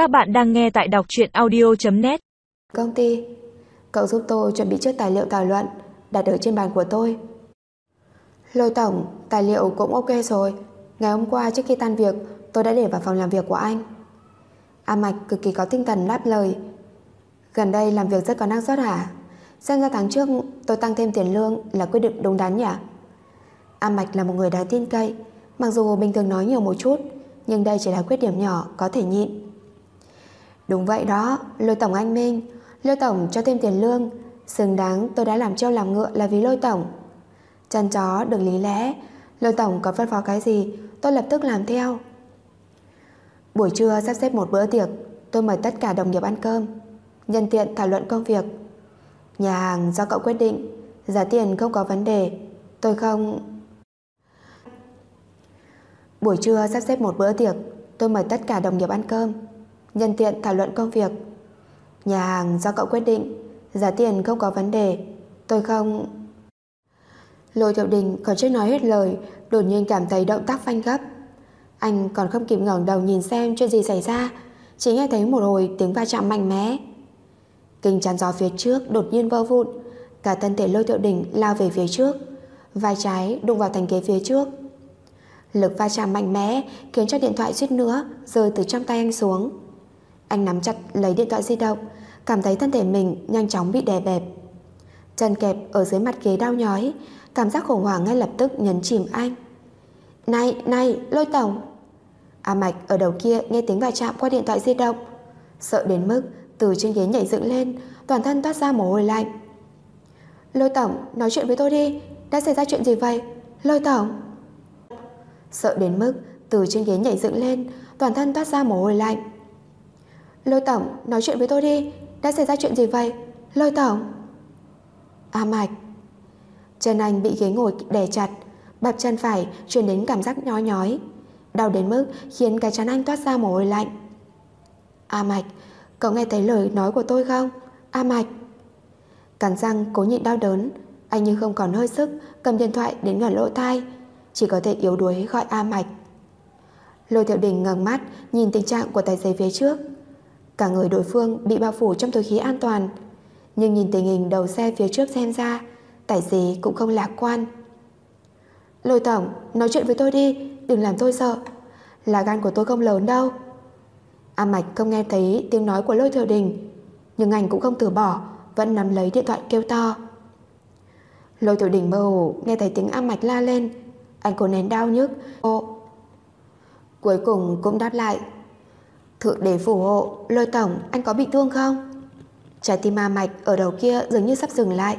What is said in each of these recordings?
Các bạn đang nghe tại đọc truyện audio.net Công ty, cậu giúp tôi chuẩn bị trước tài liệu thảo luận đặt ở trên bàn của tôi. Lôi tổng, tài liệu cũng ok rồi. Ngày hôm qua trước khi tan việc, tôi đã để vào phòng làm việc của anh. A Mạch cực kỳ có tinh thần đáp lời. Gần đây làm việc rất có năng suất hả? Xem ra tháng trước tôi tăng thêm tiền lương là quyết định đúng đắn nhỉ? A Mạch là một người đáng tin cậy, mặc dù bình thường nói nhiều một chút, nhưng đây chỉ là khuyết điểm nhỏ có thể nhịn. Đúng vậy đó, lôi tổng anh Minh, lôi tổng cho thêm tiền lương, xứng đáng tôi đã làm trâu làm ngựa là vì lôi tổng. Chân chó được lý lẽ, lôi tổng có phân phó cái gì, tôi lập tức làm theo. Buổi trưa sắp xếp một bữa tiệc, tôi mời tất cả đồng nghiệp ăn cơm, nhân tiện thảo luận công việc. Nhà hàng do cậu quyết định, giá tiền không có vấn đề, tôi không... Buổi trưa sắp xếp một bữa tiệc, tôi mời tất cả đồng nghiệp ăn cơm, nhân tiện thảo luận công việc. Nhà hàng do cậu quyết định, giá tiền không có vấn đề, tôi không... Lôi Thiệu Đình còn chưa nói hết lời, đột nhiên cảm thấy động tác phanh gấp. Anh còn không kịp ngẩng đầu nhìn xem chuyện gì xảy ra, chỉ nghe thấy một hồi tiếng va chạm mạnh mẽ. Kinh chắn gió phía trước đột nhiên vỡ vụn, cả thân thể Lôi Thiệu Đình lao về phía trước, vai trái đụng vào thành ghế phía trước. Lực va chạm mạnh mẽ khiến cho điện thoại suýt nữa rơi từ trong tay anh xuống. Anh nắm chặt lấy điện thoại di động, cảm thấy thân thể mình nhanh chóng bị đè bẹp. Chân kẹp ở dưới mặt ghế đau nhói, cảm giác khủng hoảng ngay lập tức nhấn chìm anh. Này, này, lôi tổng! A Mạch ở đầu kia nghe tiếng va chạm qua điện thoại di động. Sợ đến mức từ trên ghế nhảy dựng lên, toàn thân toát ra mồ hôi lạnh. Lôi tổng, nói chuyện với tôi đi, đã xảy ra chuyện gì vậy? Lôi tổng! Sợ đến mức từ trên ghế nhảy dựng lên, toàn thân toát ra mồ hôi lạnh. Lôi tổng, nói chuyện với tôi đi, đã xảy ra chuyện gì vậy? Lôi tổng! A Mạch! Chân anh bị ghế ngồi đè chặt, bắp chân phải truyền đến cảm giác nhói nhói. Đau đến mức khiến cái chắn anh toát ra mồ hôi lạnh. A Mạch, cậu nghe thấy lời nói của tôi không? A Mạch! Cắn răng cố nhịn đau đớn, anh như không còn hơi sức cầm điện thoại đến gần lỗ tai, chỉ có thể yếu đuối gọi A Mạch. Lôi Thiệu Đình ngẩng mắt nhìn tình trạng của tài xế phía trước. Cả người đối phương bị bao phủ trong túi khí an toàn, nhưng nhìn tình hình đầu xe phía trước xem ra, tài xế cũng không lạc quan. Lôi tổng, nói chuyện với tôi đi, đừng làm tôi sợ. Là gan của tôi không lớn đâu. A Mạch không nghe thấy tiếng nói của Lôi thừa Đình, nhưng anh cũng không từ bỏ, vẫn nắm lấy điện thoại kêu to. Lôi tiểu Đình mơ hồ nghe thấy tiếng A Mạch la lên, anh cố nén đau nhức. Ô. Cuối cùng cũng đáp lại. Thượng đế phù hộ, Lôi tổng, anh có bị thương không? Trái tim ma Mạch ở đầu kia dường như sắp dừng lại.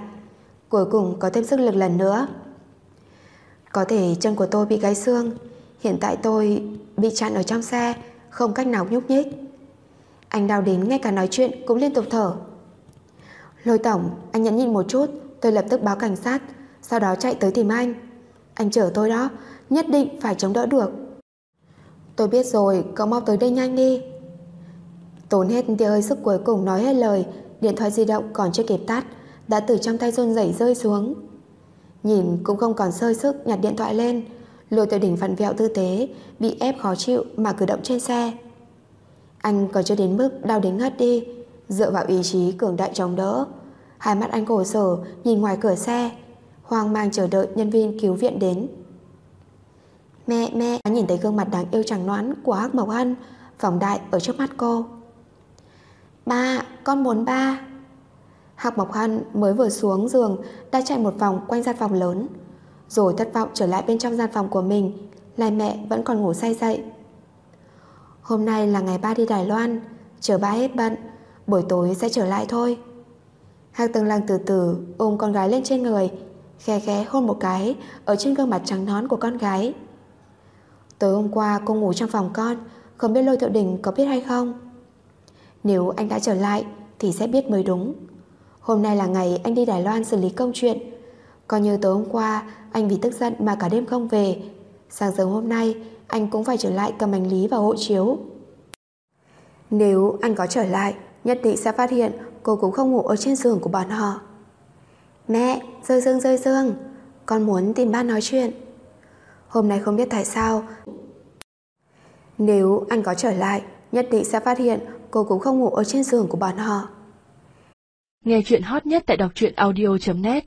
Cuối cùng có thêm sức lực lần nữa. Có thể chân của tôi bị gãy xương, hiện tại tôi bị chặn ở trong xe, không cách nào nhúc nhích. Anh đau đến ngay cả nói chuyện cũng liên tục thở. Lôi tổng, anh nhẫn nhịn một chút, tôi lập tức báo cảnh sát, sau đó chạy tới tìm anh. Anh chở tôi đó, nhất định phải chống đỡ được. Tôi biết rồi, cậu mau tới đây nhanh đi. Tốn hết tia hơi sức cuối cùng nói hết lời, điện thoại di động còn chưa kịp tắt, đã từ trong tay run rẩy rơi xuống. Nhìn cũng không còn sơi sức nhặt điện thoại lên, lôi từ đỉnh vặn vẹo tư thế, bị ép khó chịu mà cử động trên xe. Anh còn chưa đến mức đau đến ngất đi, dựa vào ý chí cường đại chống đỡ. Hai mắt anh khổ sở nhìn ngoài cửa xe, hoang mang chờ đợi nhân viên cứu viện đến. Mẹ, mẹ, nhìn thấy gương mặt đáng yêu chẳng noãn của Hắc Mộc Hân vòng đại ở trước mắt cô. Ba, con muốn ba. Hạc Mộc Hân mới vừa xuống giường đã chạy một vòng quanh gian phòng lớn. Rồi thất vọng trở lại bên trong gian phòng của mình, lại mẹ vẫn còn ngủ say dậy. Hôm nay là ngày ba đi Đài Loan, chờ ba hết bận, buổi tối sẽ trở lại thôi. Hạc Tường Lăng từ từ ôm con gái lên trên người, khe khẽ hôn một cái ở trên gương mặt trắng nón của con gái. Tối hôm qua cô ngủ trong phòng con, không biết Lôi Thiệu Đình có biết hay không? Nếu anh đã trở lại thì sẽ biết mới đúng. Hôm nay là ngày anh đi Đài Loan xử lý công chuyện. còn như tối hôm qua anh vì tức giận mà cả đêm không về. Sáng sớm hôm nay anh cũng phải trở lại cầm hành lý và hộ chiếu. Nếu anh có trở lại, nhất định sẽ phát hiện cô cũng không ngủ ở trên giường của bọn họ. Mẹ, rơi dương rơi dương, con muốn tìm ba nói chuyện. Hôm nay không biết tại sao. Nếu anh có trở lại, nhất định sẽ phát hiện, cô cũng không ngủ ở trên giường của bọn họ. Nghe chuyện hot nhất tại đọc truyện audio.net